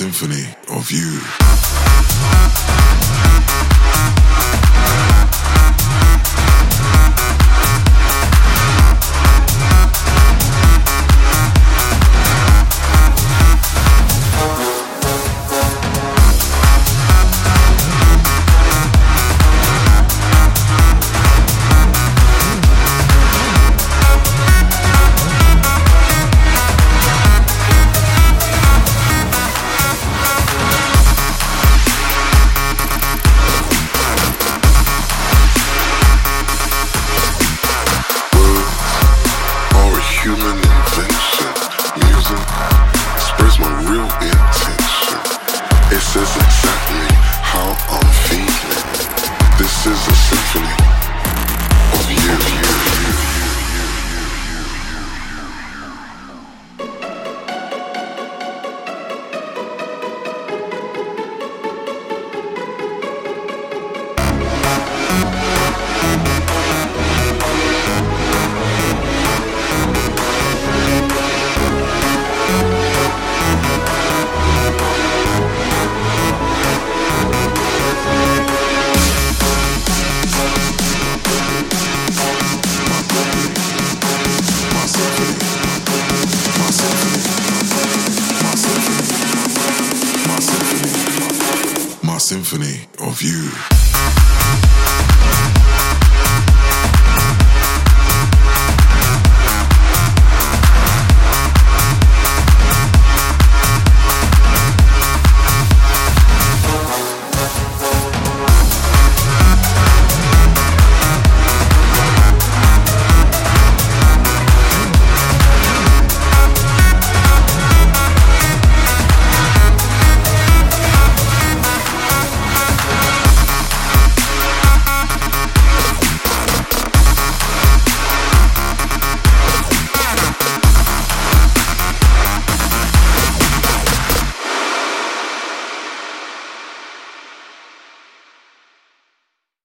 symphony of you. It says symphony of you.